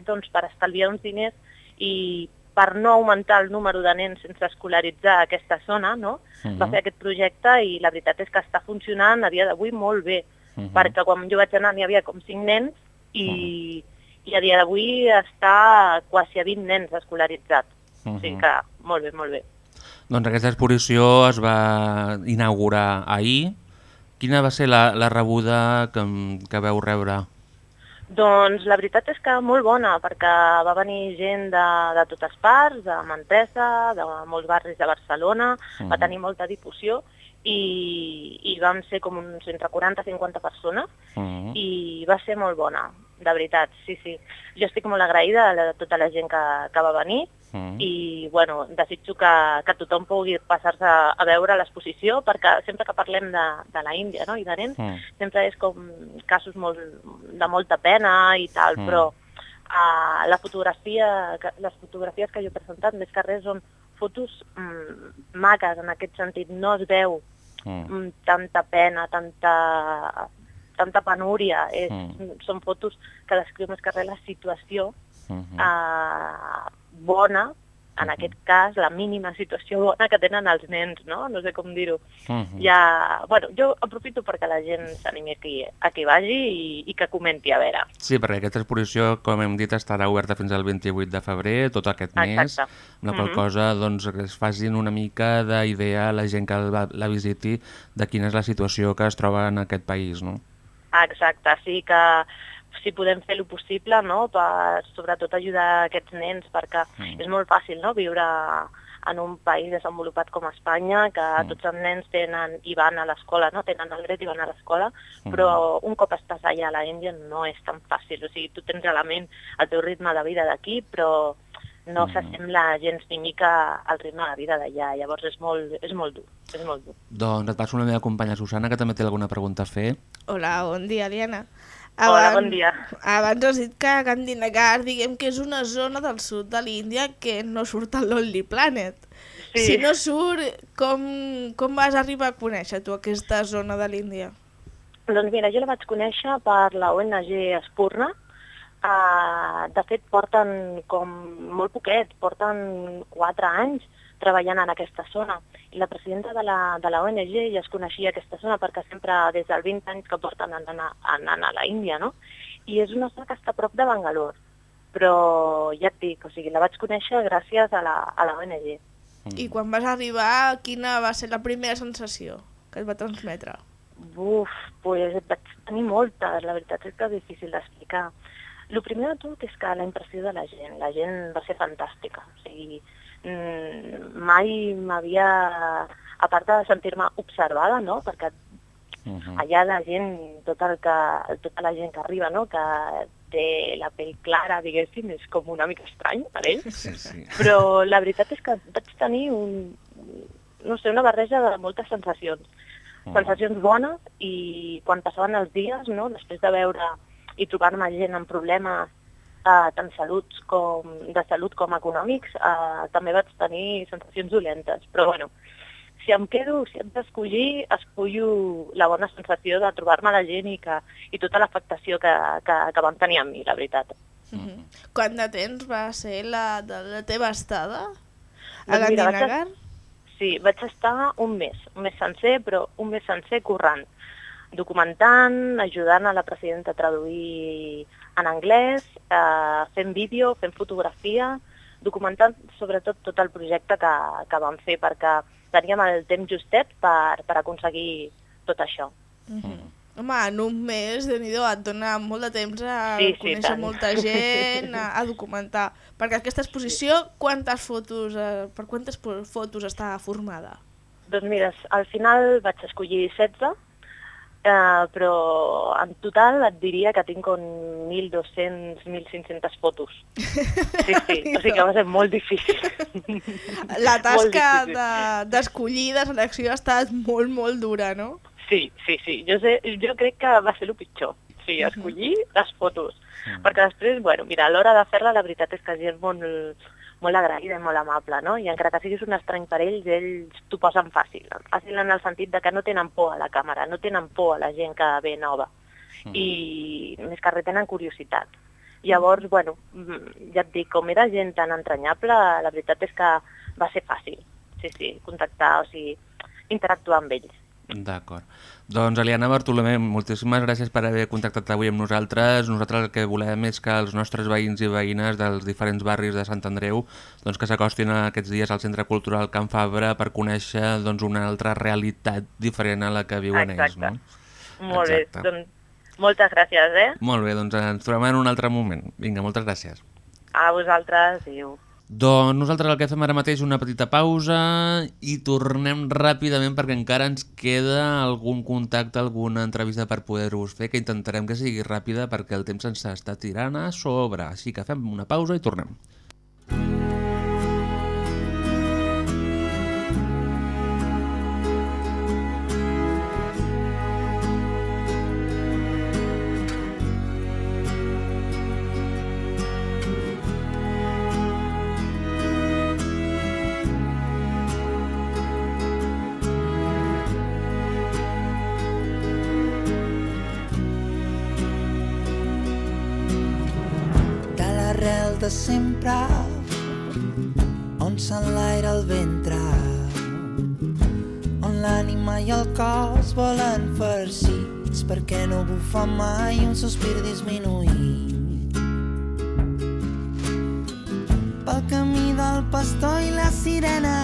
I: doncs, per estalviar uns diners i per no augmentar el número de nens sense escolaritzar aquesta zona, no?
J: Mhm.
I: va fer aquest projecte i la veritat és que està funcionant a dia d'avui molt bé,
J: Mhm.
I: perquè quan jo vaig anar n'hi havia com 5 nens i, i a dia d'avui està quasi a 20 nens escolaritzats. O sigui
B: Mhm.
I: que molt bé, molt bé.
B: Doncs aquesta exposició es va inaugurar ahir. Quina va ser la, la rebuda que, que veu rebre?
I: Doncs la veritat és que molt bona, perquè va venir gent de, de totes parts, de Manresa, de molts barris de Barcelona,
J: Mhm.
I: va tenir molta difusió i, i vam ser com uns entre 40 i 50 persones
B: Mhm.
I: i va ser molt bona, de veritat, sí, sí. Jo estic molt agraïda a la- tota la gent que, que va venir
B: Mhm.
I: i bueno, desitjo que, que tothom pugui passar-se a, veure l'exposició perquè sempre que parlem de, de la Índia no? i de nens,
B: Mm.
I: sempre és com casos molt, de molta pena i tal,
B: Mm.
I: però uh, la fotografia, que, les fotografies que jo he presentat més que res són fotos mm, maques en aquest sentit, no es veu mm, tanta pena, tanta, tanta penúria, és,
J: Mm.
I: són fotos que descriu més que res la situació
B: Mhm.
I: eh, bona, en aquest cas, la mínima situació bona que tenen els nens, no? No sé com dir-ho.
B: Mhm.
I: Ja, bueno, jo aprofito perquè la gent s'animi a que, a que vagi i, i que comenti a veure.
B: Sí, perquè aquesta exposició, com hem dit, estarà oberta fins al 28 de febrer, tot aquest mes,
I: Exacte.
B: amb la qual
I: Mhm.
B: cosa doncs, que es facin una mica d'idea a la gent que la, la visiti de quina és la situació que es troba en aquest país, no?
I: Exacte, sí que si podem fer el possible, no?, per sobretot ajudar aquests nens, perquè
J: Mm.
I: és molt fàcil, no?, viure en un país desenvolupat com Espanya, que
J: Mm.
I: tots els nens tenen i van a l'escola, no?, tenen el dret i van a l'escola,
J: Mm.
I: però un cop estàs allà a la Índia no és tan fàcil, o sigui, tu tens a la ment el teu ritme de vida d'aquí, però no
B: Mm.
I: s'assembla gens ni mica al ritme de vida d'allà, llavors és molt, és molt dur, és molt dur.
B: Doncs et passo una meva companya Susana, que també té alguna pregunta a fer.
A: Hola, bon dia, Aliana.
I: Hola, bon dia.
A: Abans has dit que Gandhinagar, diguem que és una zona del sud de l'Índia que no surt a l'Only Planet.
I: Sí.
A: Si no surt, com, com vas arribar a conèixer tu aquesta zona de l'Índia?
I: Doncs mira, jo la vaig conèixer per la ONG Espurna. Uh, de fet, porten com molt poquet, porten quatre anys treballant en aquesta zona. I la presidenta de la, de la ONG ja es coneixia aquesta zona perquè sempre des dels 20 anys que porten anant a, anant a la Índia, no? I és una zona que està a prop de Bangalore. Però ja et dic, o sigui, la vaig conèixer gràcies a la, a la ONG.
A: I quan vas arribar, quina va ser la primera sensació que et va transmetre?
I: Buf, pues vaig tenir moltes, la veritat és que és difícil d'explicar. El primer de tot és que la impressió de la gent, la gent va ser fantàstica. O sigui, mm, mai m'havia, a part de sentir-me observada, no? perquè allà la gent, tot el que, tota la gent que arriba, no? que té la pell clara, diguéssim, és com una mica estrany per ells.
B: Sí, sí.
I: Però la veritat és que vaig tenir un, no sé, una barreja de moltes sensacions. Sensacions bones i quan passaven els dies, no, després de veure i trobar-me gent amb problemes eh, tant saluts com, de salut com econòmics, eh, també vaig tenir sensacions dolentes. Però bueno, si em quedo, si hem d'escollir, escollo la bona sensació de trobar-me la gent i, que, i tota l'afectació que, que, que van tenir amb mi, la veritat.
A: Mhm. Quant de temps va ser la de la teva estada a
I: Doncs mira, vaig
A: Gandhinagar?
I: Sí, vaig estar un mes, un mes sencer, però un mes sencer currant, documentant, ajudant a la presidenta a traduir en anglès, eh, fent vídeo, fent fotografia, documentant sobretot tot el projecte que, que vam fer, perquè teníem el temps justet per, per aconseguir tot això.
A: Mhm. Home, en un mes, de nhi et dona molt de temps a
I: Sí, sí,
A: conèixer
I: tant.
A: molta gent, a, a documentar. Perquè aquesta exposició, quantes fotos, eh, per quantes fotos està formada?
I: Doncs mira, al final vaig escollir 16, eh, però en total et diria que tinc com 1.200, 1.500 fotos. [LAUGHS] Sí, sí, o sigui que va ser molt difícil.
A: La tasca
I: difícil.
A: de- d'escollir, de, selecció, ha estat molt, molt dura, no?
I: Sí, sí, sí, jo, sé, jo crec que va ser el pitjor. Sí, escollir les fotos. Perquè després, bueno, mira, a l'hora de fer-la la veritat és que ja és molt, molt agraïda i molt amable, no? I encara que siguis un estrany per ells, ells t'ho posen fàcil. Fàcil en el sentit de que no tenen por a la càmera, no tenen por a la gent que ve nova. Mm. I més que res tenen curiositat. Llavors, bueno, mm, ja et dic, com era gent tan entranyable, la veritat és que va ser fàcil, sí, sí, contactar, o sigui, interactuar amb ells.
B: D'acord. Doncs Eliana Bartolomé, moltíssimes gràcies per haver contactat avui amb nosaltres. Nosaltres el que volem és que els nostres veïns i veïnes dels diferents barris de Sant Andreu doncs, que s'acostin aquests dies al Centre Cultural Can Fabra per conèixer doncs, una altra realitat diferent a la que viuen
I: Exacte.
B: ells. No?
I: Molt
B: Exacte.
I: bé, doncs moltes gràcies, eh?
B: Molt bé, doncs ens trobem en un altre moment. Vinga, moltes gràcies.
I: A vosaltres, adéu.
B: Doncs nosaltres el que fem ara mateix una petita pausa i tornem ràpidament perquè encara ens queda algun contacte, alguna entrevista per poder-vos fer, que intentarem que sigui ràpida perquè el temps ens està tirant a sobre. Així que fem una pausa i tornem.
J: de sospir disminuït pel camí del pastor i la sirena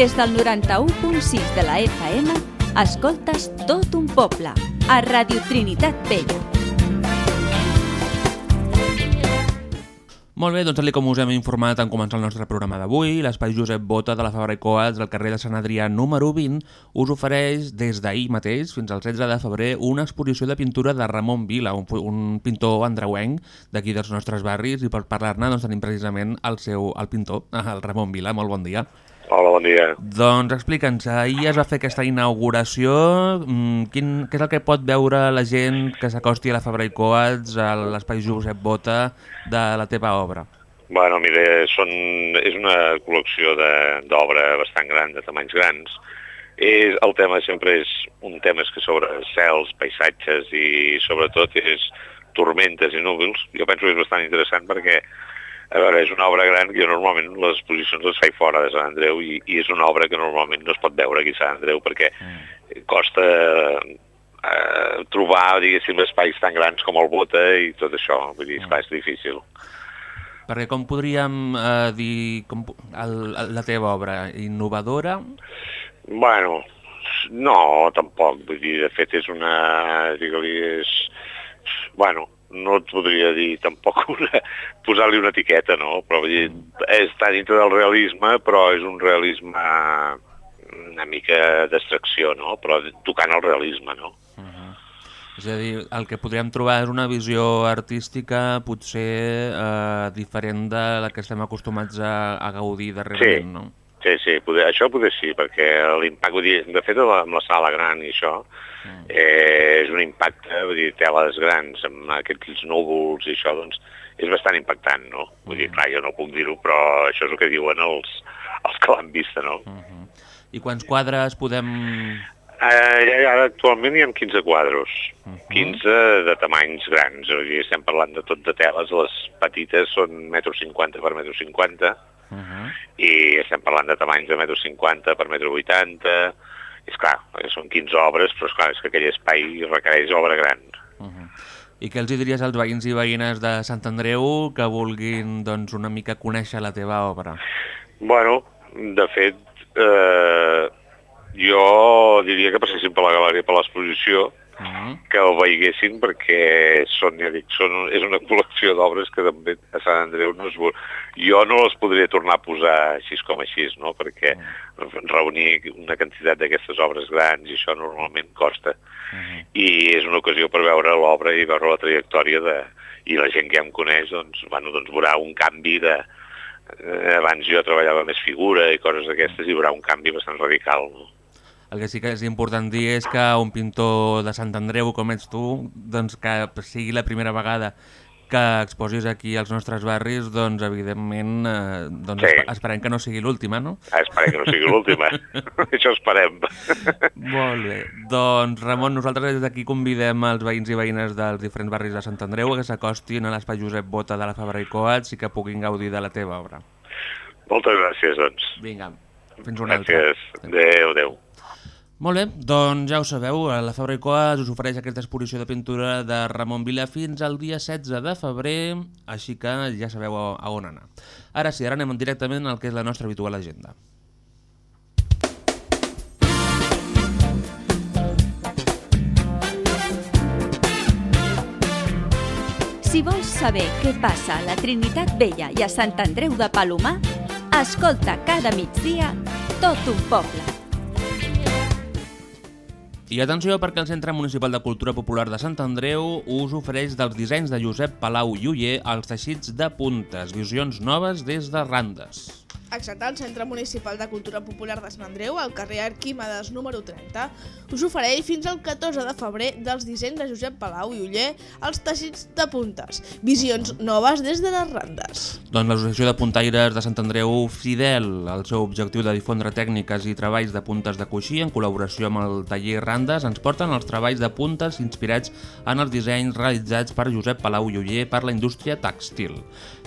D: Des del 91.6 de la FM, escoltes tot un poble, a Radio Trinitat Vella.
B: Molt bé, doncs tal com us hem informat en començar el nostre programa d'avui, l'Espai Josep Bota de la Fabra i Coats del carrer de Sant Adrià número 20 us ofereix des d'ahir mateix fins al 16 de febrer una exposició de pintura de Ramon Vila, un, un pintor andreuenc d'aquí dels nostres barris i per parlar-ne doncs, tenim precisament el seu el pintor, [LAUGHS] el Ramon Vila. Molt bon dia.
K: Hola, bon dia.
B: Doncs explica'ns, ahir es va fer aquesta inauguració, mm, quin, què és el que pot veure la gent que s'acosti a la Fabra i Coats, a l'Espai Josep Bota, de la teva obra?
K: Bueno, mira, són, és una col·lecció de- d'obra bastant gran, de tamanys grans. És, el tema sempre és un tema és que sobre cels, paisatges i sobretot és tormentes i núvols. Jo penso que és bastant interessant perquè a veure, és una obra gran que normalment les exposicions les faig fora de Sant Andreu i, i és una obra que normalment no es pot veure aquí a Sant Andreu perquè costa eh, trobar, diguéssim, espais tan grans com el Bota i tot això. Vull dir, esclar, és difícil.
B: Perquè com podríem eh, dir com, el, el, la teva obra? Innovadora?
K: Bueno, no, tampoc. Vull dir, de fet, és una... Digue-li, és... Bueno, no et podria dir tampoc [LAUGHS] posar-li una etiqueta, no? Però vull dir, està dintre del realisme, però és un realisme una mica d'extracció, no? Però tocant el realisme, no?
B: És a dir, el que podríem trobar és una visió artística potser eh, diferent de la que estem acostumats a, a gaudir darrerament,
K: Sí.
B: no?
K: Sí, sí, poder, això poder sí, perquè l'impacte, de fet amb la sala gran i això, eh, és un impacte, vull dir, teles grans amb aquests núvols i això, doncs, és bastant impactant, no? Vull dir, clar, jo no puc dir-ho, però això és el que diuen els, els que l'han vista, no?
B: I quants quadres podem...
K: Eh, ja, ja, actualment hi ha 15 quadros, 15 de tamanys grans, vull dir, estem parlant de tot de teles, les petites són metro 50 per metro 50, i estem parlant de tamanys de metro 50 per metro 80, és clar, són 15 obres, però és clar, és que aquell espai requereix obra gran.
B: I què els diries als veïns i veïnes de Sant Andreu que vulguin doncs, una mica conèixer la teva obra?
K: Bueno, de fet, eh, jo diria que passessin per la galeria, per l'exposició, que el veiessin perquè són, ja dic, són, és una col·lecció d'obres que també a Sant Andreu no es vol... Jo no les podria tornar a posar així com així, no? perquè reunir una quantitat d'aquestes obres grans i això normalment costa. I és una ocasió per veure l'obra i veure la trajectòria de... i la gent que ja em coneix doncs, bueno, doncs veurà un canvi de... Eh, abans jo treballava més figura i coses d'aquestes i veurà un canvi bastant radical. No?
B: El que sí que és important dir és que un pintor de Sant Andreu com ets tu, doncs que sigui la primera vegada que exposis aquí als nostres barris, doncs evidentment eh, doncs
K: Sí.
B: esperem que no sigui l'última, no?
K: Ah, esperem que no sigui l'última. [LAUGHS] Això esperem.
B: Molt bé. Doncs, Ramon, nosaltres des d'aquí convidem els veïns i veïnes dels diferents barris de Sant Andreu que s'acostin a l'espai Josep Bota de la Fabra i Coats i que puguin gaudir de la teva obra.
K: Moltes gràcies, doncs.
B: Vinga, fins una altra.
K: Gràcies. Adéu, adéu.
B: Molt bé, doncs ja ho sabeu, la Fabra i Coats us ofereix aquesta exposició de pintura de Ramon Vila fins al dia 16 de febrer, així que ja sabeu a on anar. Ara sí, ara anem directament al que és la nostra habitual agenda.
D: Si vols saber què passa a la Trinitat Vella i a Sant Andreu de Palomar, escolta cada migdia tot un poble.
B: I atenció perquè el Centre Municipal de Cultura Popular de Sant Andreu us ofereix dels dissenys de Josep Palau i Uller els teixits de puntes, visions noves des de Randes.
A: Exacte, al Centre Municipal de Cultura Popular de Sant Andreu, al carrer Arquímedes número 30, us ofereix fins al 14 de febrer dels dissenys de Josep Palau i Uller els teixits de puntes, visions noves des de les randes.
B: Doncs l'Associació de Puntaires de Sant Andreu, fidel al seu objectiu de difondre tècniques i treballs de puntes de coixí en col·laboració amb el taller Randes, ens porten els treballs de puntes inspirats en els dissenys realitzats per Josep Palau i Uller per la indústria textil.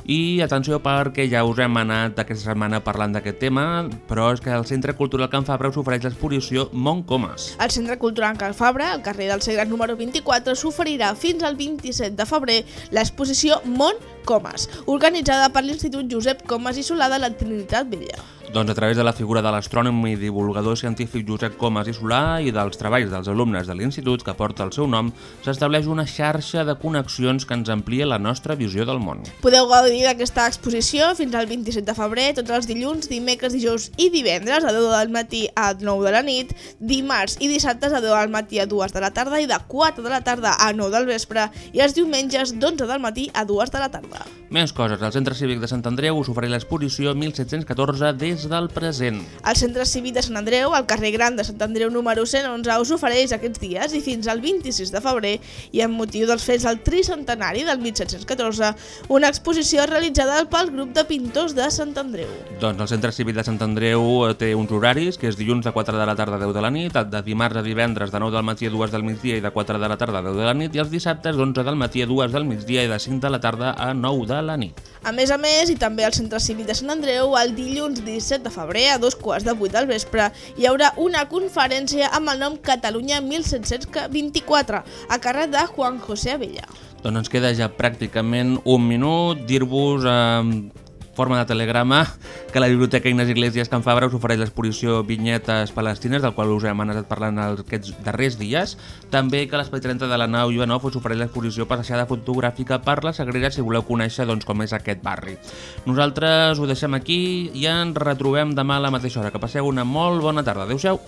B: I atenció perquè ja us hem anat aquesta setmana parlant d'aquest tema, però és que el Centre Cultural Can Fabra us ofereix l'exposició Mont Comas.
A: Al Centre Cultural Can Fabra, al carrer del Segre número 24, s'oferirà fins al 27 de febrer l'exposició Mont Comas, organitzada per l'Institut Josep Comas i Solà de la Trinitat Vella.
B: Doncs a través de la figura de l'astrònom i divulgador científic Josep Comas i Solà i dels treballs dels alumnes de l'institut que porta el seu nom, s'estableix una xarxa de connexions que ens amplia la nostra visió del món.
A: Podeu gaudir d'aquesta exposició fins al 27 de febrer, tots els dilluns, dimecres, dijous i divendres a 10 del matí a 9 de la nit, dimarts i dissabtes a 10 del matí a 2 de la tarda i de 4 de la tarda a 9 del vespre i els diumenges d'11 del matí a 2 de la tarda.
B: Més coses. El Centre Cívic de Sant Andreu us ofereix l'exposició 1714 des del present.
A: El Centre Cívic de Sant Andreu, al carrer Gran de Sant Andreu número 111, us ofereix aquests dies i fins al 26 de febrer i amb motiu dels fets del tricentenari del 1714, una exposició realitzada pel grup de pintors de Sant Andreu.
B: Doncs el Centre Cívic de Sant Andreu eh, té uns horaris, que és dilluns de 4 de la tarda a 10 de la nit, de dimarts a divendres de 9 del matí a 2 del migdia i de 4 de la tarda a 10 de la nit, i els dissabtes d'11 del matí a 2 del migdia i de 5 de la tarda a 9 de la nit.
A: A més a més, i també al Centre Cívic de Sant Andreu, el dilluns 17 de febrer, a dos quarts de vuit del vespre, hi haurà una conferència amb el nom Catalunya 1724, a càrrec de Juan José Abella.
B: Doncs ens queda ja pràcticament un minut dir-vos en forma de telegrama que la Biblioteca Ignes Iglesias Can Fabra us ofereix l'exposició Vinyetes Palestines, del qual us hem anat parlant aquests darrers dies. També que l'Espai 30 de la nau Ivanov us ofereix l'exposició Passejada fotogràfica per la Sagrera si voleu conèixer doncs, com és aquest barri. Nosaltres ho deixem aquí i ens retrobem demà a la mateixa hora. Que passeu una molt bona tarda. Adéu-siau.